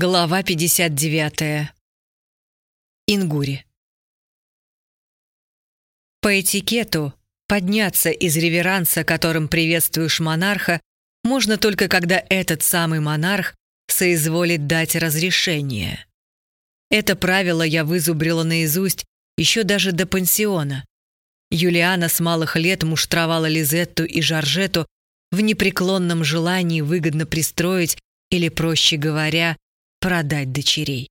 Глава 59. Ингури. По этикету подняться из реверанса, которым приветствуешь монарха, можно только когда этот самый монарх соизволит дать разрешение. Это правило я вызубрила наизусть еще даже до пансиона. Юлиана с малых лет муштровала Лизетту и Жоржету в непреклонном желании выгодно пристроить или, проще говоря, продать дочерей.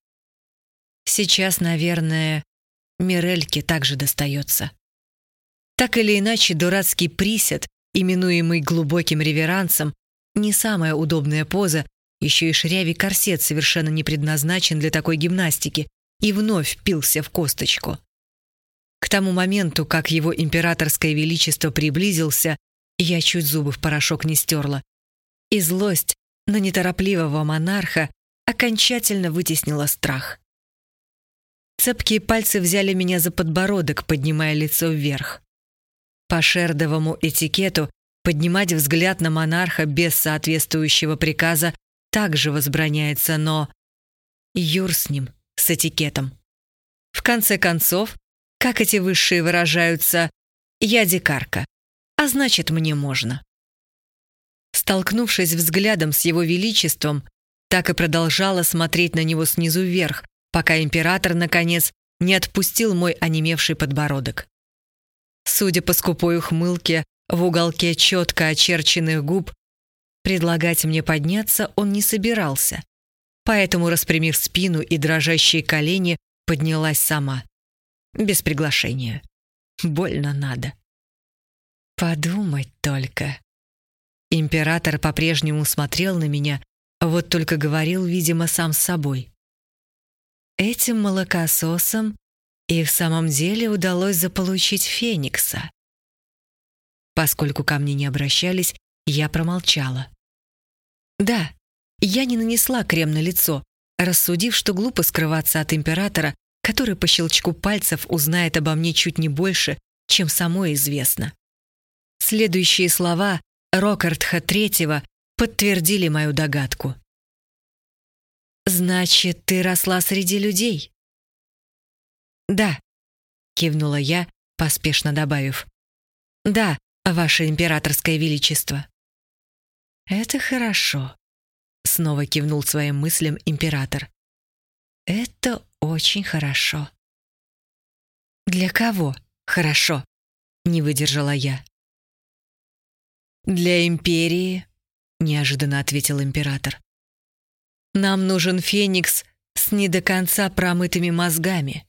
Сейчас, наверное, Мирельке также достается. Так или иначе, дурацкий присед, именуемый глубоким реверансом, не самая удобная поза, еще и шрявий корсет совершенно не предназначен для такой гимнастики и вновь впился в косточку. К тому моменту, как его императорское величество приблизился, я чуть зубы в порошок не стерла. И злость на неторопливого монарха окончательно вытеснила страх. Цепкие пальцы взяли меня за подбородок, поднимая лицо вверх. По шердовому этикету поднимать взгляд на монарха без соответствующего приказа также возбраняется, но... Юр с ним, с этикетом. В конце концов, как эти высшие выражаются, я дикарка, а значит, мне можно. Столкнувшись взглядом с его величеством, так и продолжала смотреть на него снизу вверх, пока император, наконец, не отпустил мой онемевший подбородок. Судя по скупой ухмылке в уголке четко очерченных губ, предлагать мне подняться он не собирался, поэтому, распрямив спину и дрожащие колени, поднялась сама. Без приглашения. Больно надо. Подумать только. Император по-прежнему смотрел на меня, вот только говорил, видимо, сам с собой. Этим молокососам и в самом деле удалось заполучить Феникса. Поскольку ко мне не обращались, я промолчала. Да, я не нанесла крем на лицо, рассудив, что глупо скрываться от императора, который по щелчку пальцев узнает обо мне чуть не больше, чем самой известно. Следующие слова Рокартха Третьего подтвердили мою догадку. «Значит, ты росла среди людей?» «Да», — кивнула я, поспешно добавив. «Да, ваше императорское величество». «Это хорошо», — снова кивнул своим мыслям император. «Это очень хорошо». «Для кого хорошо?» — не выдержала я. «Для империи», — неожиданно ответил император. «Нам нужен феникс с не до конца промытыми мозгами».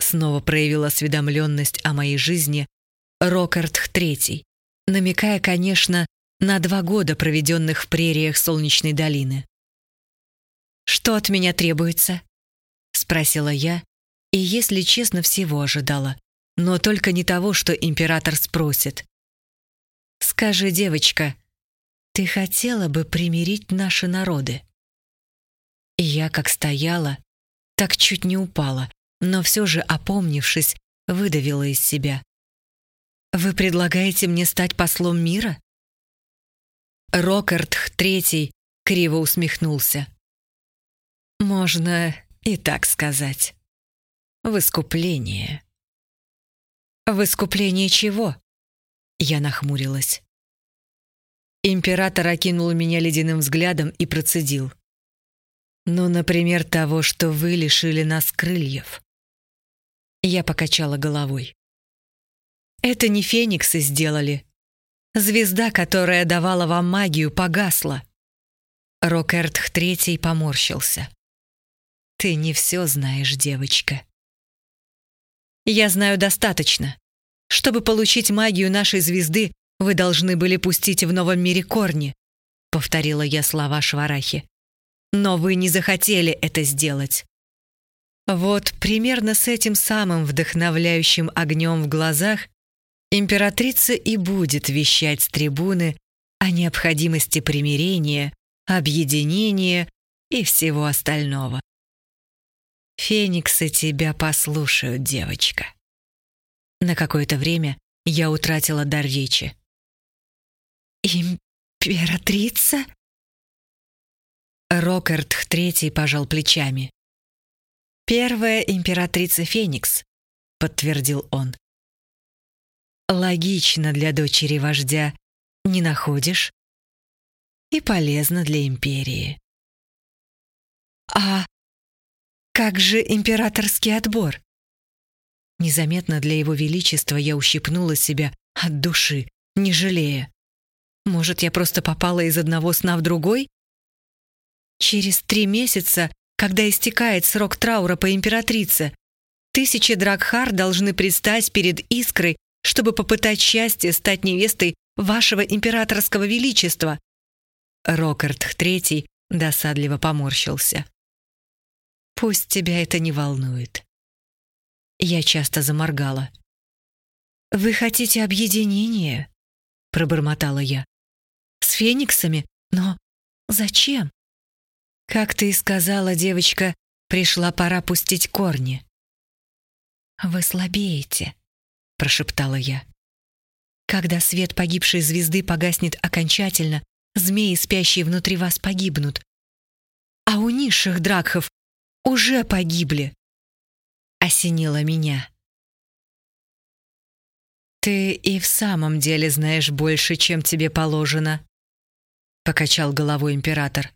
Снова проявил осведомленность о моей жизни Рокард Третий, намекая, конечно, на два года, проведенных в прериях Солнечной долины. «Что от меня требуется?» — спросила я, и, если честно, всего ожидала, но только не того, что император спросит. «Скажи, девочка, ты хотела бы примирить наши народы?» И я как стояла, так чуть не упала, но все же, опомнившись, выдавила из себя. «Вы предлагаете мне стать послом мира?» Рокардх Третий криво усмехнулся. «Можно и так сказать. В искупление». «В искупление чего?» Я нахмурилась. Император окинул меня ледяным взглядом и процедил. «Ну, например, того, что вы лишили нас крыльев». Я покачала головой. «Это не фениксы сделали. Звезда, которая давала вам магию, погасла». Рокертх Третий поморщился. «Ты не все знаешь, девочка». «Я знаю достаточно. Чтобы получить магию нашей звезды, вы должны были пустить в новом мире корни», — повторила я слова Шварахи. «Но вы не захотели это сделать». Вот примерно с этим самым вдохновляющим огнем в глазах императрица и будет вещать с трибуны о необходимости примирения, объединения и всего остального. «Фениксы тебя послушают, девочка». На какое-то время я утратила дар речи. «Императрица?» Рокард III пожал плечами. «Первая императрица Феникс», — подтвердил он. «Логично для дочери вождя, не находишь?» «И полезно для империи». «А как же императорский отбор?» Незаметно для его величества я ущипнула себя от души, не жалея. Может, я просто попала из одного сна в другой? Через три месяца, когда истекает срок траура по императрице, тысячи Дракхар должны предстать перед Искрой, чтобы попытать счастье стать невестой вашего императорского величества. Рокард III досадливо поморщился. Пусть тебя это не волнует. Я часто заморгала. «Вы хотите объединения?» — пробормотала я. «С фениксами? Но зачем?» Как ты и сказала, девочка, пришла пора пустить корни. Вы слабеете, прошептала я. Когда свет погибшей звезды погаснет окончательно, змеи, спящие внутри вас, погибнут. А у низших дракхов уже погибли. Осенило меня. Ты и в самом деле знаешь больше, чем тебе положено, покачал головой император.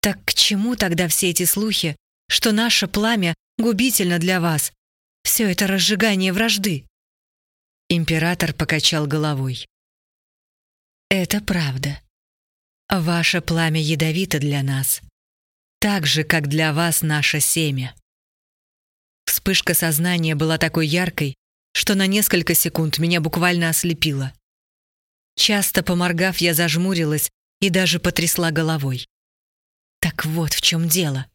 Так к чему тогда все эти слухи, что наше пламя губительно для вас? Все это разжигание вражды. Император покачал головой. Это правда. Ваше пламя ядовито для нас, так же, как для вас наше семя. Вспышка сознания была такой яркой, что на несколько секунд меня буквально ослепило. Часто поморгав, я зажмурилась и даже потрясла головой. Так вот в чем дело.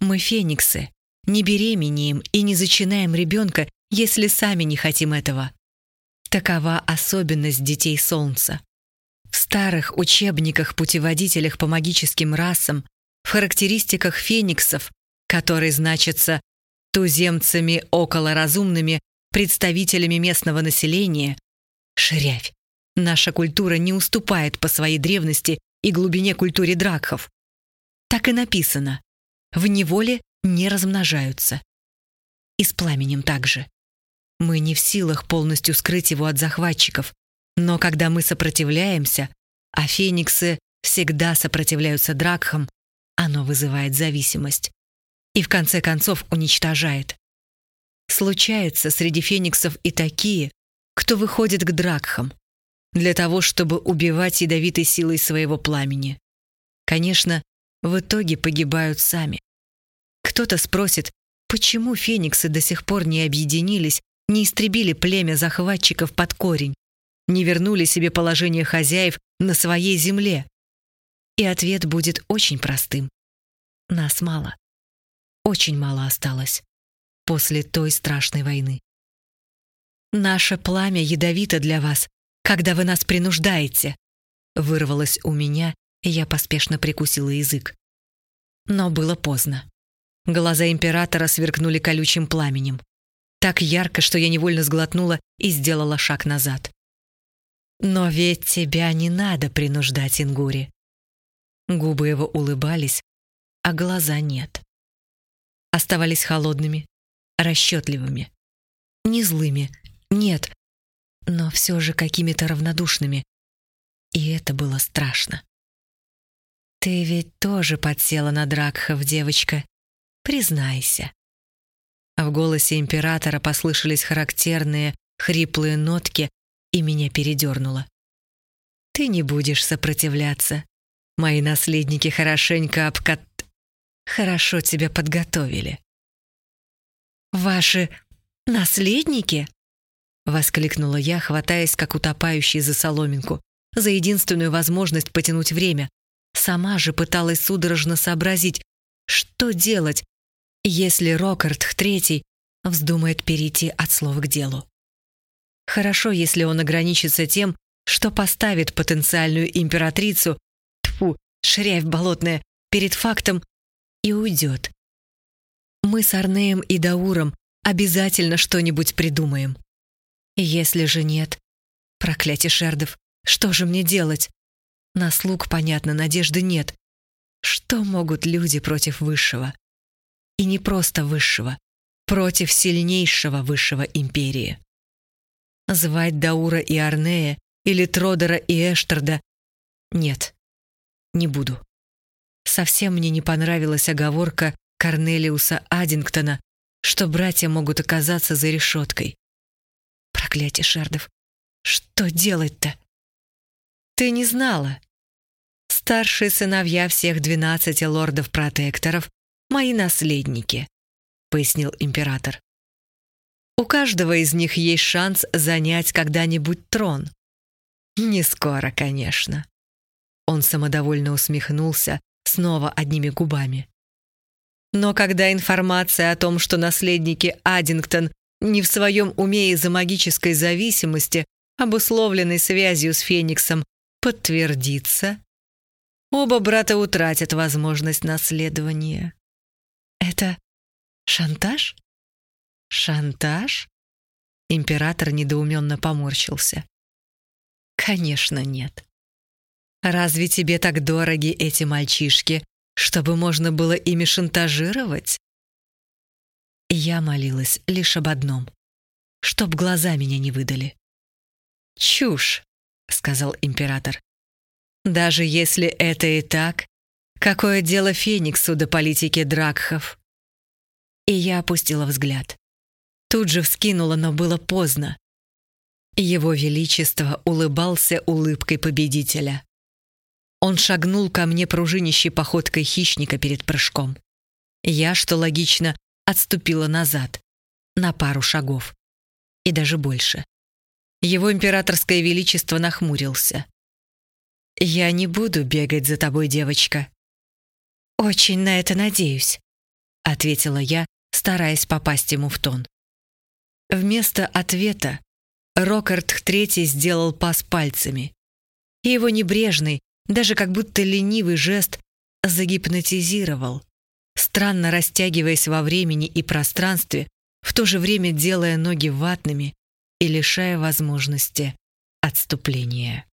Мы фениксы, не беременеем и не зачинаем ребенка, если сами не хотим этого. Такова особенность детей Солнца. В старых учебниках-путеводителях по магическим расам, в характеристиках фениксов, которые значатся туземцами околоразумными представителями местного населения, шрявь, наша культура не уступает по своей древности и глубине культуре дракхов так и написано. В неволе не размножаются. И с пламенем также. Мы не в силах полностью скрыть его от захватчиков, но когда мы сопротивляемся, а фениксы всегда сопротивляются дракхам, оно вызывает зависимость и в конце концов уничтожает. Случается среди фениксов и такие, кто выходит к дракхам для того, чтобы убивать ядовитой силой своего пламени. Конечно, в итоге погибают сами. Кто-то спросит, почему фениксы до сих пор не объединились, не истребили племя захватчиков под корень, не вернули себе положение хозяев на своей земле? И ответ будет очень простым. Нас мало. Очень мало осталось после той страшной войны. «Наше пламя ядовито для вас, когда вы нас принуждаете», вырвалось у меня и я поспешно прикусила язык. Но было поздно. Глаза императора сверкнули колючим пламенем. Так ярко, что я невольно сглотнула и сделала шаг назад. «Но ведь тебя не надо принуждать, Ингури». Губы его улыбались, а глаза нет. Оставались холодными, расчетливыми. Не злыми, нет, но все же какими-то равнодушными. И это было страшно. «Ты ведь тоже подсела на Дракхов, девочка. Признайся». В голосе императора послышались характерные, хриплые нотки, и меня передернуло. «Ты не будешь сопротивляться. Мои наследники хорошенько обкат... Хорошо тебя подготовили». «Ваши наследники?» — воскликнула я, хватаясь, как утопающий за соломинку, за единственную возможность потянуть время, Сама же пыталась судорожно сообразить, что делать, если Рокард III вздумает перейти от слова к делу. Хорошо, если он ограничится тем, что поставит потенциальную императрицу, тфу, шрявь болотная, перед фактом и уйдет. Мы с Арнеем и Дауром обязательно что-нибудь придумаем. Если же нет, проклятие шердов, что же мне делать? На слуг, понятно, надежды нет. Что могут люди против высшего? И не просто высшего, против сильнейшего высшего империи. Звать Даура и Арнея или Тродера и Эштерда? Нет, не буду. Совсем мне не понравилась оговорка Корнелиуса Аддингтона, что братья могут оказаться за решеткой. Проклятие Шардов. Что делать-то? Ты не знала. Старшие сыновья всех двенадцати лордов-протекторов — мои наследники, пояснил император. У каждого из них есть шанс занять когда-нибудь трон. Не скоро, конечно. Он самодовольно усмехнулся, снова одними губами. Но когда информация о том, что наследники Аддингтон не в своем уме из-за магической зависимости, обусловленной связью с Фениксом, подтвердится, оба брата утратят возможность наследования. Это шантаж? Шантаж? Император недоуменно поморщился. Конечно, нет. Разве тебе так дороги эти мальчишки, чтобы можно было ими шантажировать? Я молилась лишь об одном — чтоб глаза меня не выдали. «Чушь», — сказал император. «Даже если это и так, какое дело Фениксу до политики Дракхов?» И я опустила взгляд. Тут же вскинула, но было поздно. Его Величество улыбался улыбкой победителя. Он шагнул ко мне пружинищей походкой хищника перед прыжком. Я, что логично, отступила назад, на пару шагов. И даже больше. Его императорское величество нахмурился. «Я не буду бегать за тобой, девочка». «Очень на это надеюсь», — ответила я, стараясь попасть ему в тон. Вместо ответа Рокард Третий сделал пас пальцами. И его небрежный, даже как будто ленивый жест загипнотизировал, странно растягиваясь во времени и пространстве, в то же время делая ноги ватными и лишая возможности отступления.